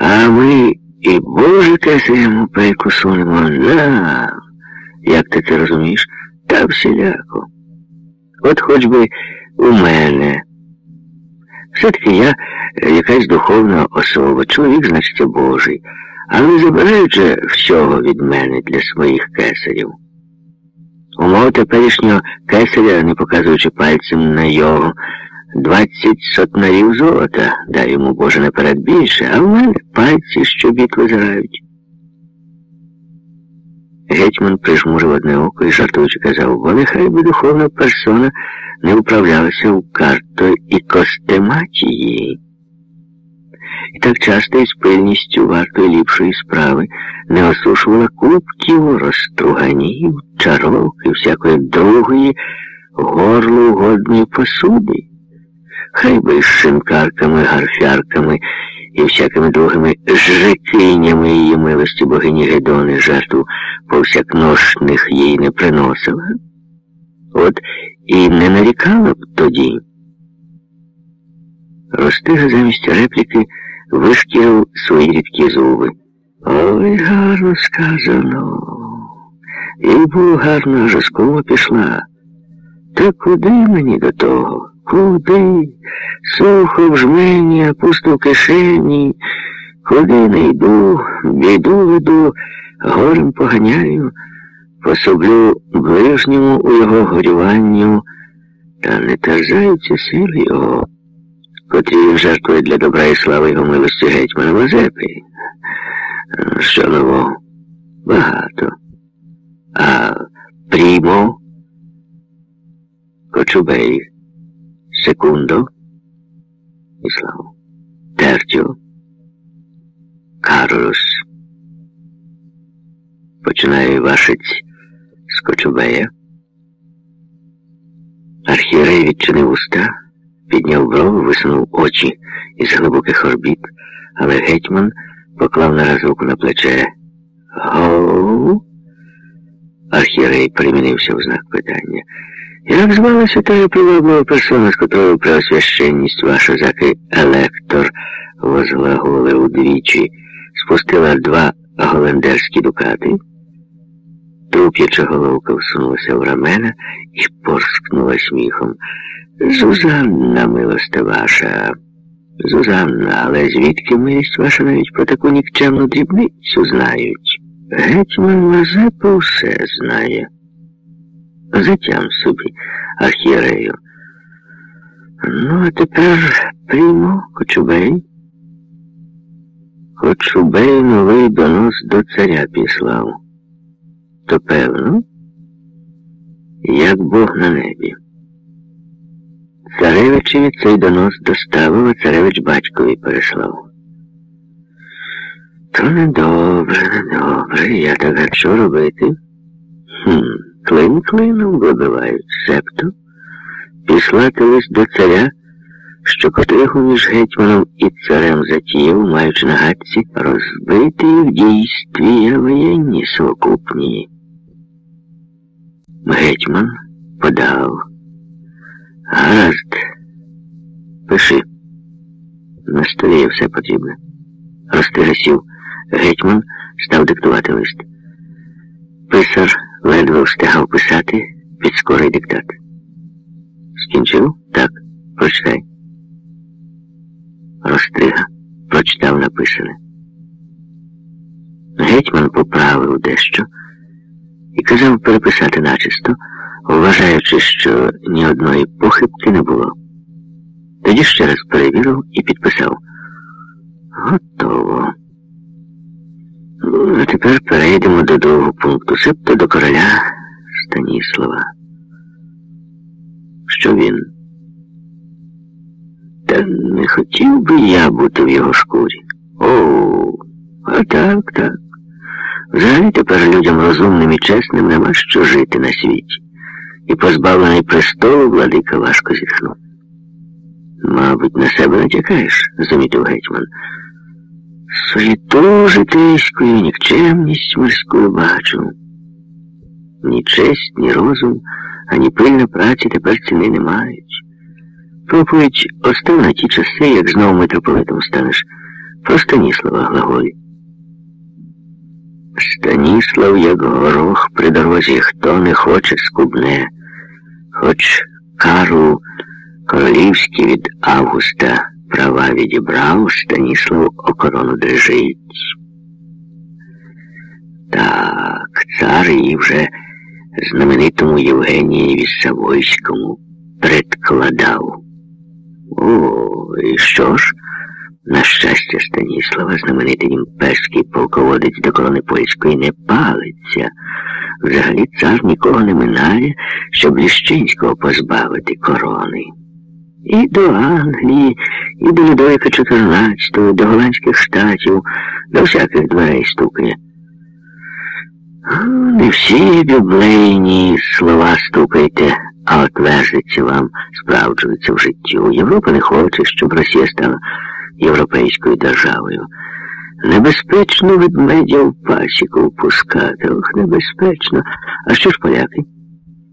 А ми і Боже кесарям пейку сунемо. На, як ти це розумієш? Та всіляко. От хоч би у мене. Все-таки я якась духовна особа, чоловік, значить, Божий, але забирають же всього від мене для своїх кесарів. У мого теперішнього кесаря, не показуючи пальцем на його, двадцять сотнарів золота, дай йому Боже наперед більше, а в мене пальці, що біт визирають. Гетьман прижмурив одне око і жартуючи казав, бо нехай би духовна персона не управлялася в карто і костематії. І так часто із пильністю вартої ліпшої справи не осушувала кубків, розструганів, чарок і всякої другої горлу годної посуди. Хай би з шинкарками, гарфярками і всякими другими жрикинями її милості богині Гедони жертву повсякношних їй не приносила. От і не нарікала б тоді. Ростига замість репліки вишкірив свої рідкі зуби. Ой, гарно сказано. І було гарно, аж пішла. Та куди мені до того? Куди? Сухо в жмені, пусто в кишені. Куди не йду, біду веду, горем поганяю, пособлю ближньому у його горюванню, та не терзаються сили його, котрі він жертвує для добра і слави його милості гетьмана Мазепи. Що нового? Багато. А прімо, Кочубей, секундо, Іслав, Тертю, Карлос. Починає вашиць з Кочубея. Архієрей відчинив уста, підняв брови, висунув очі із глибоких орбіт, але гетьман поклав нараз руку на плече. Гоу. Архієрей перемінився в знак питання. Як звалася та приваблива персона, з котрою преосвященність ваша заки електор возглаголив удвічі, спустила два голландерські дукати? Труп'яча головка всунулася в рамена і порскнула сміхом. Зузанна, милосте ваша, Зузанна, але звідки милість ваша навіть про таку нікчемну дрібницю знають? Гетьман Мазепа все знає. Затям собі, архієрею. Ну, а тепер приймо Кочубей. Кочубей новий донос до царя післав. То певно, як Бог на небі. Царевичеві цей донос доставив, а царевич батькові переслав. То недобре, недобре, я так що робити? Хм, клин клином вибивають, себто післати лист до царя, що котриху між гетьманом і царем затіяв, маючи на гадці, розбити в дійстві воєнні совокупні. Гетьман подав. Гаразд, пиши. На столі є все потрібне. Розтигасів. Гетьман став диктувати лист. Писар ледве встигав писати під скорий диктат. Скінчив? Так, прочитай. Рострига прочитав написане. Гетьман поправив дещо і казав переписати начисто, вважаючи, що ні одної похибки не було. Тоді ще раз перевірив і підписав. Готово. Ну, а тепер перейдемо до другого пункту, себто до короля Станіслава. Що він? Та не хотів би я бути в його шкурі. О, а так, так. Взагалі тепер людям розумним і чесним нема що жити на світі. І позбавлений престолу владика важко зітхнув. Мабуть, на себе натякаєш, замітив гетьман. Суєту житейською, нікчемність морською бачу. Ні честь, ні розум, ані пильна праці тепер ціни не мають. Проповідь остав на ті часи, як знову митрополитом станеш. про Станіслава глаголі. Станіслав, як горох при дорозі, хто не хоче скубне, хоч Карл Королівський від Августа права відібрав, Станіслав окорону дрижить. Так, цар її вже знаменитому Євгенієві Савойському предкладав. О, і що ж? На щастя, Станіслава, знаменитий імперський полководець до корони польської не палиться. Взагалі цар нікого не минає, щоб Ліщинського позбавити корони. І до Англії, і до Людовика XIV, до голландських штатів, до всяких дверей стукає. Не всі біблейні слова стукайте, а от вам справджуються в життю. Європа не хоче, щоб Росія стала європейською державою. Небезпечно ведмедя в пасіку впускати. Ох, небезпечно. А що ж поляки?